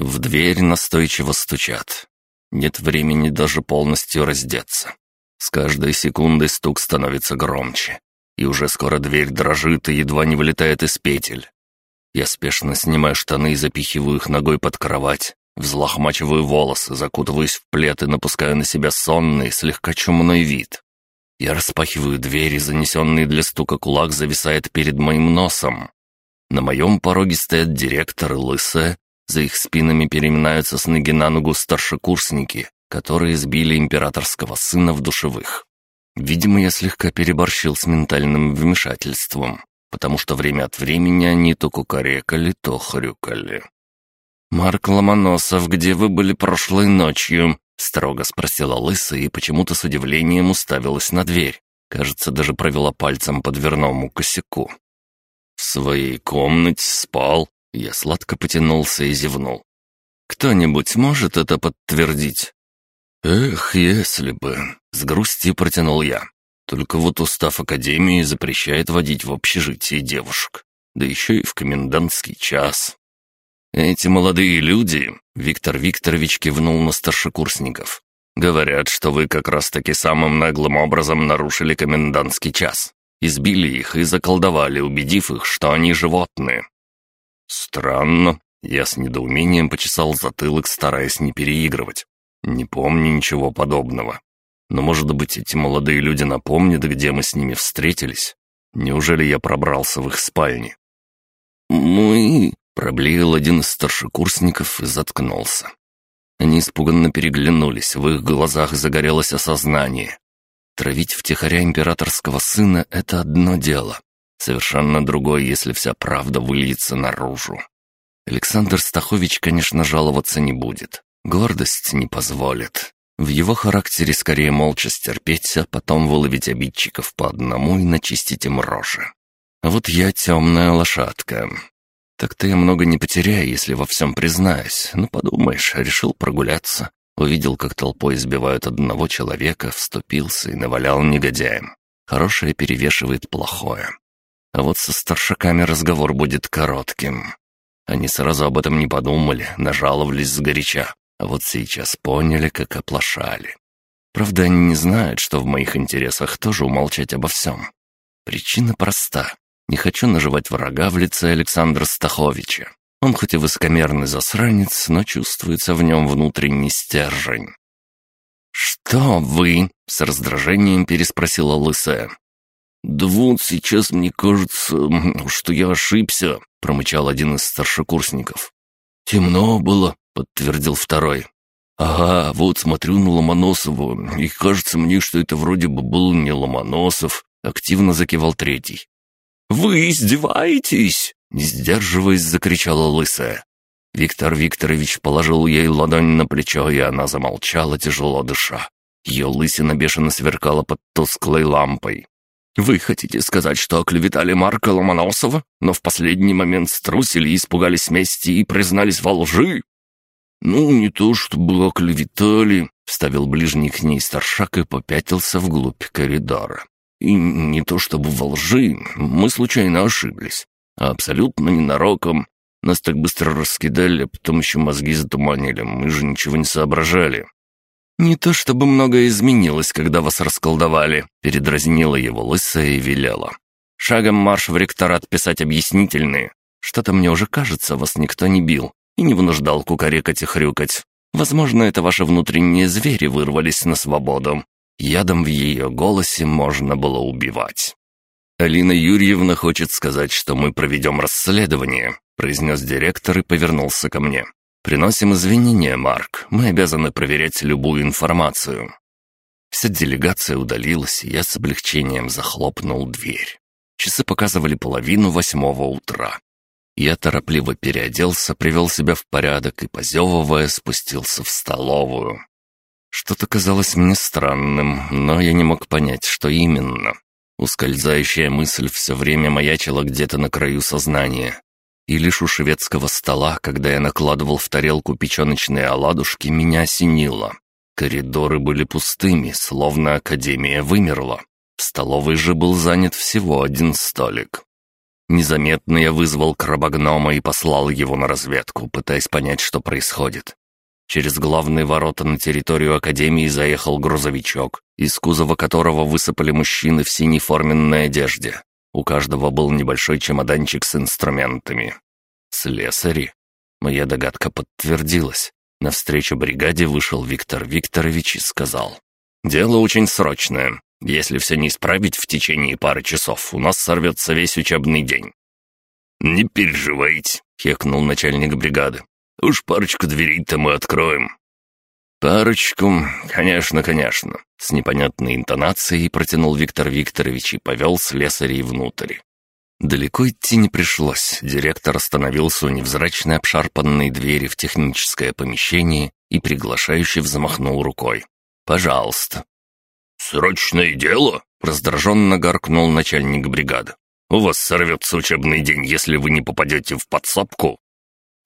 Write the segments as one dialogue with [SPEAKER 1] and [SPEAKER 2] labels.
[SPEAKER 1] В дверь настойчиво стучат. Нет времени даже полностью раздеться. С каждой секундой стук становится громче. И уже скоро дверь дрожит и едва не вылетает из петель. Я спешно снимаю штаны и запихиваю их ногой под кровать. Взлохмачиваю волосы, закутываюсь в плед и напускаю на себя сонный, слегка чумной вид. Я распахиваю дверь, и занесенный для стука кулак зависает перед моим носом. На моем пороге стоят директор и лысая, за их спинами переминаются с ноги на ногу старшекурсники, которые сбили императорского сына в душевых. Видимо, я слегка переборщил с ментальным вмешательством, потому что время от времени они то кукарекали, то хрюкали. «Марк Ломоносов, где вы были прошлой ночью?» — строго спросила Лысая и почему-то с удивлением уставилась на дверь. Кажется, даже провела пальцем по дверному косяку. «В своей комнате спал», я сладко потянулся и зевнул. «Кто-нибудь может это подтвердить?» «Эх, если бы...» — с грустью протянул я. «Только вот устав Академии запрещает водить в общежитии девушек. Да еще и в комендантский час». «Эти молодые люди...» — Виктор Викторович кивнул на старшекурсников. «Говорят, что вы как раз-таки самым наглым образом нарушили комендантский час. Избили их и заколдовали, убедив их, что они животные. «Странно». Я с недоумением почесал затылок, стараясь не переигрывать. «Не помню ничего подобного. Но, может быть, эти молодые люди напомнят, где мы с ними встретились? Неужели я пробрался в их спальни?» «Мы...» — проблеял один из старшекурсников и заткнулся. Они испуганно переглянулись, в их глазах загорелось осознание. Травить втихаря императорского сына — это одно дело. Совершенно другой, если вся правда выльется наружу. Александр Стахович, конечно, жаловаться не будет. Гордость не позволит. В его характере скорее молча стерпеть, а потом выловить обидчиков по одному и начистить им рожи. А вот я темная лошадка. Так-то я много не потеряю, если во всем признаюсь. Ну, подумаешь, решил прогуляться. Увидел, как толпой избивают одного человека, вступился и навалял негодяем. Хорошее перевешивает плохое. А вот со старшаками разговор будет коротким. Они сразу об этом не подумали, нажаловались сгоряча, а вот сейчас поняли, как оплошали. Правда, они не знают, что в моих интересах тоже умолчать обо всем. Причина проста. Не хочу наживать врага в лице Александра Стаховича. Он хоть и высокомерный засранец, но чувствуется в нем внутренний стержень. «Что вы?» — с раздражением переспросила Лысая. «Да вот сейчас мне кажется, что я ошибся», — промычал один из старшекурсников. «Темно было», — подтвердил второй. «Ага, вот смотрю на Ломоносова, и кажется мне, что это вроде бы был не Ломоносов», — активно закивал третий. «Вы издеваетесь?» — не сдерживаясь, закричала лысая. Виктор Викторович положил ей ладонь на плечо, и она замолчала, тяжело дыша. Ее лысина бешено сверкала под тусклой лампой. Вы хотите сказать, что оклеветали Марка Ломоносова, но в последний момент струсили испугались мести и признались во лжи?» «Ну, не то чтобы оклеветали», — вставил ближний к ней старшак и попятился вглубь коридора. «И не то чтобы во лжи, мы случайно ошиблись, а абсолютно ненароком. Нас так быстро раскидали, а потом еще мозги затуманили, мы же ничего не соображали. «Не то чтобы многое изменилось, когда вас расколдовали», — передразнила его лысая и велела. «Шагом марш в ректорат писать объяснительные. Что-то мне уже кажется, вас никто не бил и не вынуждал кукарекать и хрюкать. Возможно, это ваши внутренние звери вырвались на свободу. Ядом в ее голосе можно было убивать». «Алина Юрьевна хочет сказать, что мы проведем расследование», — произнес директор и повернулся ко мне. «Приносим извинения, Марк. Мы обязаны проверять любую информацию». Вся делегация удалилась, и я с облегчением захлопнул дверь. Часы показывали половину восьмого утра. Я торопливо переоделся, привел себя в порядок и, позевывая, спустился в столовую. Что-то казалось мне странным, но я не мог понять, что именно. Ускользающая мысль все время маячила где-то на краю сознания. И лишь у шведского стола, когда я накладывал в тарелку печеночные оладушки, меня осенило. Коридоры были пустыми, словно академия вымерла. В столовой же был занят всего один столик. Незаметно я вызвал крабогнома и послал его на разведку, пытаясь понять, что происходит. Через главные ворота на территорию Академии заехал грузовичок, из кузова которого высыпали мужчины в синей форменной одежде. У каждого был небольшой чемоданчик с инструментами. Слесари. Моя догадка подтвердилась. Навстречу бригаде вышел Виктор Викторович и сказал. «Дело очень срочное. Если все не исправить в течение пары часов, у нас сорвется весь учебный день».
[SPEAKER 2] «Не переживайте», — хекнул начальник бригады. «Уж парочку дверей-то мы откроем».
[SPEAKER 1] «Парочку? Конечно, конечно», — с непонятной интонацией протянул Виктор Викторович и повел слесарей внутрь. Далеко идти не пришлось. Директор остановился у невзрачной обшарпанной двери в техническое помещение и приглашающе взмахнул рукой. «Пожалуйста».
[SPEAKER 2] «Срочное дело?» — раздраженно гаркнул начальник бригады. «У вас сорвется учебный день, если вы не попадете в подсобку».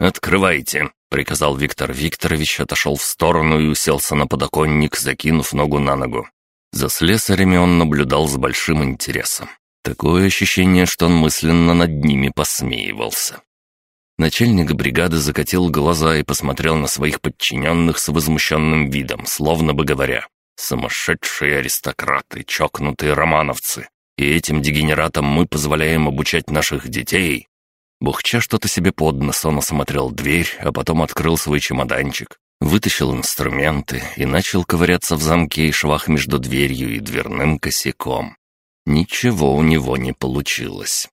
[SPEAKER 1] «Открывайте», — приказал Виктор Викторович, отошел в сторону и уселся на подоконник, закинув ногу на ногу. За слесарями он наблюдал с большим интересом. Такое ощущение, что он мысленно над ними посмеивался. Начальник бригады закатил глаза и посмотрел на своих подчиненных с возмущенным видом, словно бы говоря, «Сумасшедшие аристократы, чокнутые романовцы, и этим дегенератам мы позволяем обучать наших детей». Бухча что-то себе под нос, он осмотрел дверь, а потом открыл свой чемоданчик, вытащил инструменты и начал ковыряться в замке и швах между дверью и дверным косяком. Ничего у него не получилось.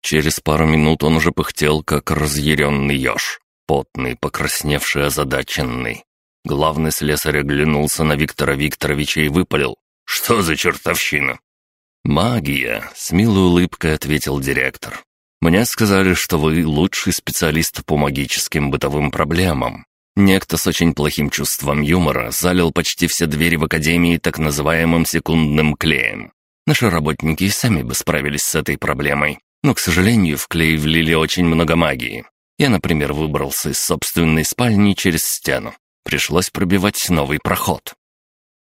[SPEAKER 1] Через пару минут он уже пыхтел, как разъяренный еж, потный, покрасневший, озадаченный. Главный слесарь оглянулся на Виктора Викторовича и выпалил. «Что за чертовщина?» «Магия», — с милой улыбкой ответил директор. «Мне сказали, что вы лучший специалист по магическим бытовым проблемам. Некто с очень плохим чувством юмора залил почти все двери в Академии так называемым секундным клеем. Наши работники и сами бы справились с этой проблемой, но, к сожалению, в клей влили очень много магии. Я, например, выбрался из собственной спальни через стену. Пришлось пробивать новый проход.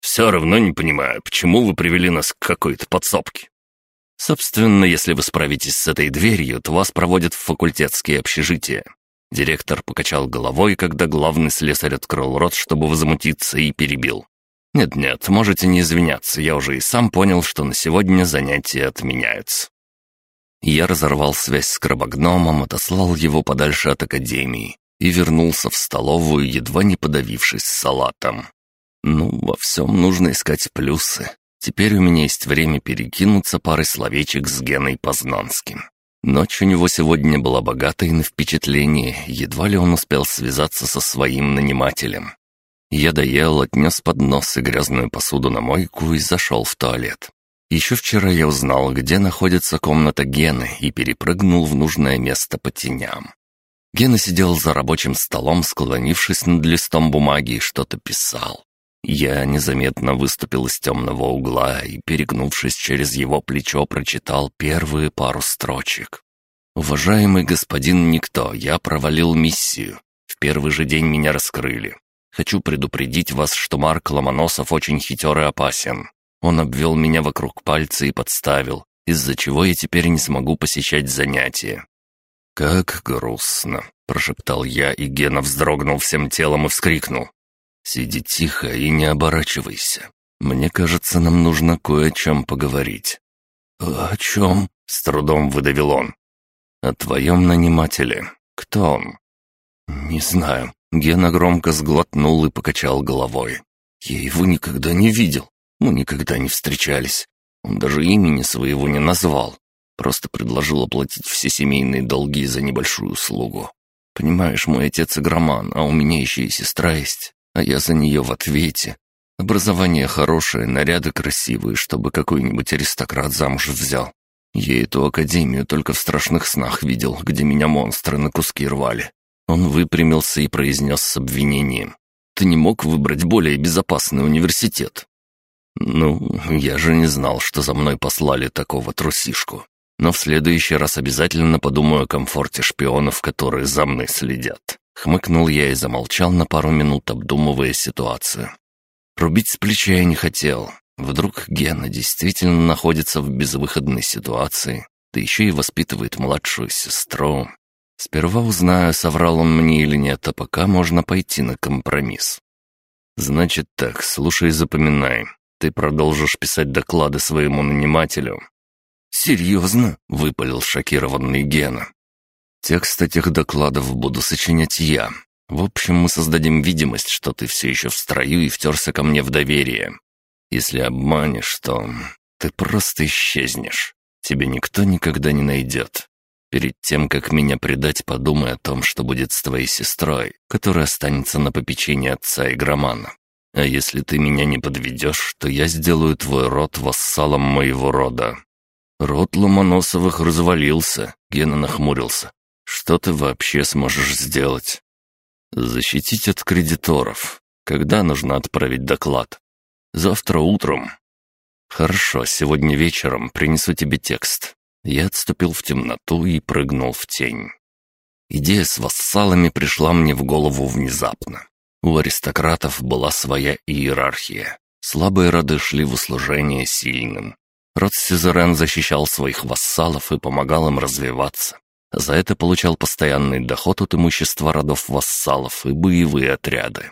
[SPEAKER 2] «Все равно не понимаю, почему вы привели нас к какой-то подсобке?»
[SPEAKER 1] «Собственно, если вы справитесь с этой дверью, то вас проводят в факультетские общежития». Директор покачал головой, когда главный слесарь открыл рот, чтобы возмутиться, и перебил. «Нет-нет, можете не извиняться, я уже и сам понял, что на сегодня занятия отменяются». Я разорвал связь с крабогномом, отослал его подальше от академии и вернулся в столовую, едва не подавившись салатом. Ну, во всем нужно искать плюсы. Теперь у меня есть время перекинуться парой словечек с Геной Познанским. Ночь у него сегодня была богатой на впечатление, едва ли он успел связаться со своим нанимателем. Я доел, отнес поднос и грязную посуду на мойку и зашел в туалет. Еще вчера я узнал, где находится комната Гены и перепрыгнул в нужное место по теням. Гена сидел за рабочим столом, склонившись над листом бумаги и что-то писал. Я незаметно выступил из темного угла и, перегнувшись через его плечо, прочитал первые пару строчек. «Уважаемый господин Никто, я провалил миссию. В первый же день меня раскрыли. Хочу предупредить вас, что Марк Ломоносов очень хитер и опасен. Он обвел меня вокруг пальца и подставил, из-за чего я теперь не смогу посещать занятия». «Как грустно», — прошептал я, и Гена вздрогнул всем телом и вскрикнул. «Сиди тихо и не оборачивайся. Мне кажется, нам нужно кое о чем поговорить». «О чем?» — с трудом выдавил он. «О твоем нанимателе. Кто он?» «Не знаю. Гена громко сглотнул и покачал головой. «Я его никогда не видел. Мы никогда не встречались. Он даже имени своего не назвал. Просто предложил оплатить все семейные долги за небольшую услугу. Понимаешь, мой отец игроман, а у меня еще и сестра есть, а я за нее в ответе. Образование хорошее, наряды красивые, чтобы какой-нибудь аристократ замуж взял. Я эту академию только в страшных снах видел, где меня монстры на куски рвали. Он выпрямился и произнес с обвинением. «Ты не мог выбрать более безопасный университет?» «Ну, я же не знал, что за мной послали такого трусишку. Но в следующий раз обязательно подумаю о комфорте шпионов, которые за мной следят». Хмыкнул я и замолчал на пару минут, обдумывая ситуацию. Рубить с плеча я не хотел. Вдруг Гена действительно находится в безвыходной ситуации. да еще и воспитывает младшую сестру. Сперва узнаю, соврал он мне или нет, а пока можно пойти на компромисс. Значит так, слушай и запоминай. Ты продолжишь писать доклады своему нанимателю. «Серьезно?» — выпалил шокированный Гена. «Текст этих докладов буду сочинять я. В общем, мы создадим видимость, что ты все еще в строю и втерся ко мне в доверие. Если обманешь, то ты просто исчезнешь. Тебе никто никогда не найдет. Перед тем, как меня предать, подумай о том, что будет с твоей сестрой, которая останется на попечении отца игромана. А если ты меня не подведешь, то я сделаю твой род вассалом моего рода». Род Ломоносовых развалился, Гена нахмурился. «Что ты вообще сможешь сделать?» «Защитить от кредиторов. Когда нужно отправить доклад?» «Завтра утром». «Хорошо, сегодня вечером принесу тебе текст. Я отступил в темноту и прыгнул в тень. Идея с вассалами пришла мне в голову внезапно. У аристократов была своя иерархия. Слабые роды шли в услужение сильным. Род Сюзерен защищал своих вассалов и помогал им развиваться. За это получал постоянный доход от имущества родов вассалов и боевые отряды.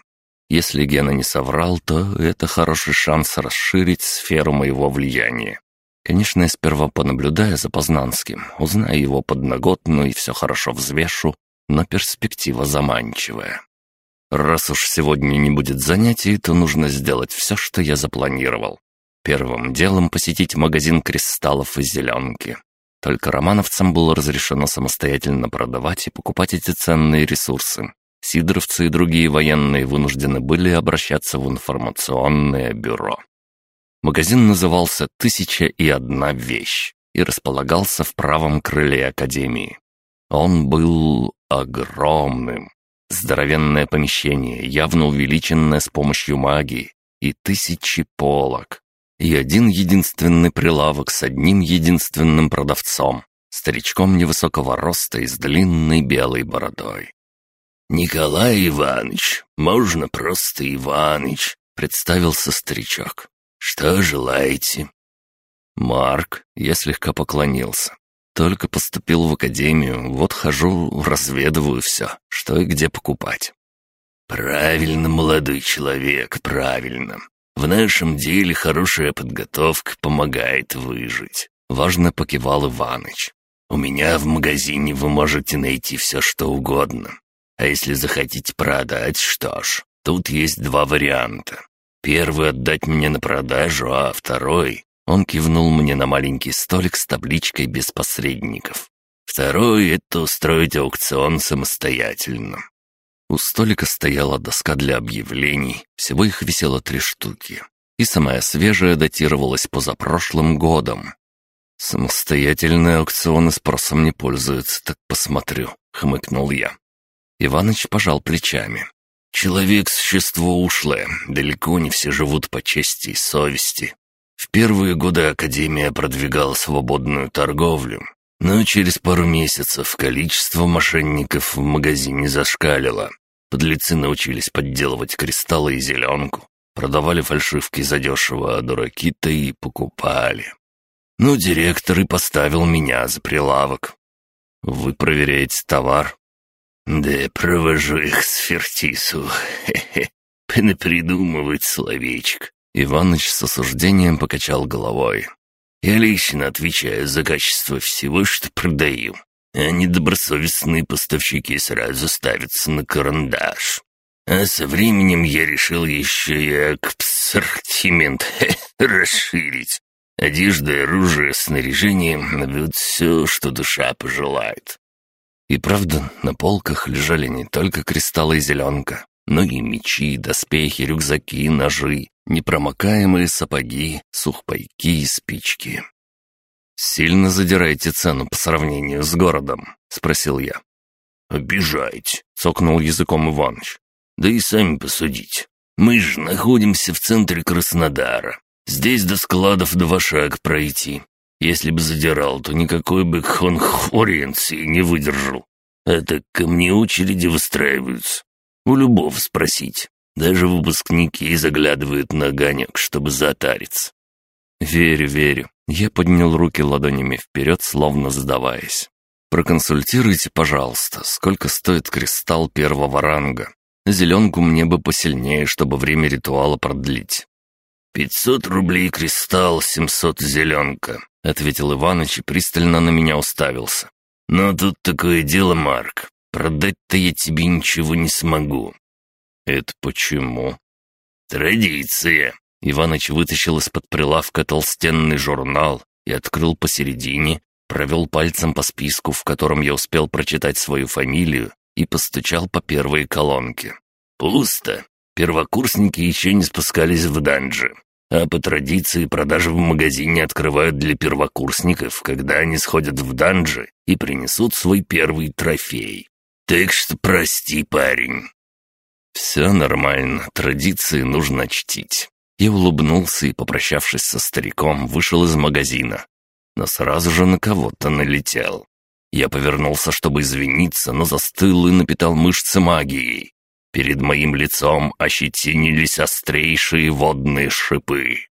[SPEAKER 1] Если Гена не соврал, то это хороший шанс расширить сферу моего влияния. Конечно, я сперва понаблюдаю за Познанским, узнаю его подноготную и все хорошо взвешу, но перспектива заманчивая. Раз уж сегодня не будет занятий, то нужно сделать все, что я запланировал. Первым делом посетить магазин кристаллов и зеленки. Только романовцам было разрешено самостоятельно продавать и покупать эти ценные ресурсы. Сидоровцы и другие военные вынуждены были обращаться в информационное бюро. Магазин назывался «Тысяча и одна вещь» и располагался в правом крыле Академии. Он был огромным. Здоровенное помещение, явно увеличенное с помощью магии, и тысячи полок. И один единственный прилавок с одним единственным продавцом, старичком невысокого роста и с длинной белой бородой.
[SPEAKER 2] «Николай Иванович, можно просто Иваныч», — представился старичок. «Что желаете?»
[SPEAKER 1] «Марк», — я слегка поклонился. «Только поступил в академию, вот хожу, разведываю все, что и где покупать».
[SPEAKER 2] «Правильно, молодой человек, правильно. В нашем деле хорошая подготовка помогает выжить», — важно покивал Иваныч. «У меня в магазине вы можете найти все, что угодно. А если захотите продать, что ж, тут есть два варианта. Первый отдать мне на продажу, а второй... Он кивнул мне на маленький столик с табличкой без посредников. Второй — это устроить аукцион самостоятельно. У столика стояла доска для объявлений, всего их висело три штуки. И самая свежая датировалась позапрошлым годом. «Самостоятельные аукционы спросом не пользуются, так посмотрю», — хмыкнул я. Иваныч пожал плечами. Человек — существо ушлое, далеко не все живут по чести и совести. В первые годы Академия продвигала свободную торговлю, но через пару месяцев количество мошенников в магазине зашкалило. Подлецы научились подделывать кристаллы и зеленку, продавали фальшивки задешево, а дураки-то и покупали. Ну, директор и поставил меня за прилавок.
[SPEAKER 1] «Вы проверяете товар?»
[SPEAKER 2] «Да провожу их с Фертису. Хе-хе. Понапридумывать словечек».
[SPEAKER 1] Иваныч с осуждением покачал головой.
[SPEAKER 2] «Я лично отвечаю за качество всего, что продаю, а недобросовестные поставщики сразу ставятся на карандаш. А со временем я решил еще и ассортимент расширить. Одежда, оружие, снаряжение — вот все, что душа пожелает.
[SPEAKER 1] И правда, на полках лежали не только кристаллы и зеленка, но и мечи, доспехи, рюкзаки, ножи, непромокаемые сапоги, сухпайки и спички. «Сильно задираете цену по сравнению с городом?» — спросил я.
[SPEAKER 2] «Обижаете», — цокнул языком Иваныч. «Да и сами посудите. Мы же находимся в центре Краснодара. Здесь до складов два шага пройти. Если бы задирал, то никакой бы конкуренции не выдержал. Это ко мне очереди выстраиваются. У любого спросить. Даже выпускники заглядывают на огонек, чтобы затариться.
[SPEAKER 1] «Верю, верю». Я поднял руки ладонями вперед, словно сдаваясь. «Проконсультируйте, пожалуйста, сколько стоит кристалл первого ранга. Зеленку мне бы посильнее, чтобы время ритуала продлить».
[SPEAKER 2] «Пятьсот рублей кристалл, семьсот зеленка», — ответил Иваныч и пристально на меня уставился. «Но тут такое дело, Марк. Продать-то я тебе ничего не смогу».
[SPEAKER 1] «Это почему?»
[SPEAKER 2] «Традиция.
[SPEAKER 1] Иваныч вытащил из-под прилавка толстенный журнал и открыл посередине, провел пальцем по списку, в котором я успел прочитать свою фамилию, и постучал по первой колонке.
[SPEAKER 2] «Пусто. Первокурсники еще не спускались в данжи. А по традиции продажи в магазине открывают для первокурсников, когда они сходят в данжи и принесут свой первый трофей. Так что прости, парень».
[SPEAKER 1] «Все нормально, традиции нужно чтить. Я улыбнулся и, попрощавшись со стариком, вышел из магазина. Но сразу же на кого-то налетел. Я повернулся, чтобы извиниться, но застыл и напитал мышцы магией. Перед моим лицом ощетинились острейшие водные шипы.